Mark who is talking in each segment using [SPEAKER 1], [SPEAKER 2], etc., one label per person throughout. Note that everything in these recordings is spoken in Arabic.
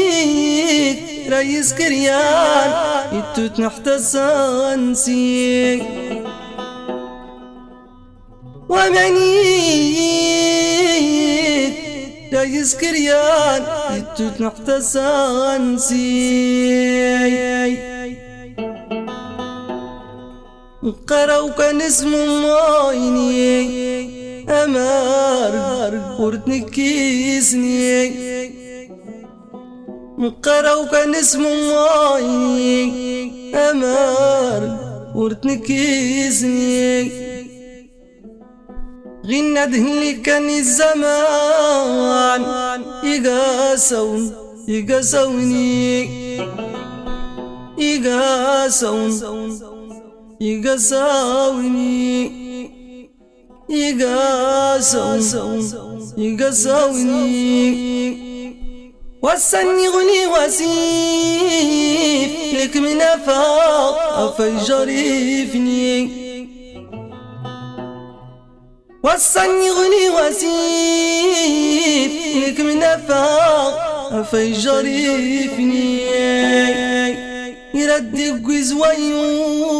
[SPEAKER 1] ومنيك رئيس كريان يتوت نحتسانسي ومنيك رئيس كريان يتوت نحتسانسي قرأوا كان اسم مايني أمار ورد كيسني قرأوا كان اسم مايني أمار ورد كيسني غنى دهلي كان الزمان يقاسون يقاسوني يقاسون يقساوني يقاسون يقساوني. غني وسيف لك من أفاق افجر فيني وسني غني وسيف لك من أفاق افجر فيني يردق ويزويور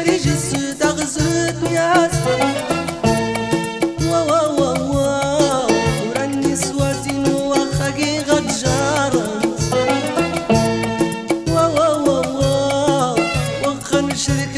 [SPEAKER 1] ويزويور يفلان يقنق ملاسني
[SPEAKER 2] شريك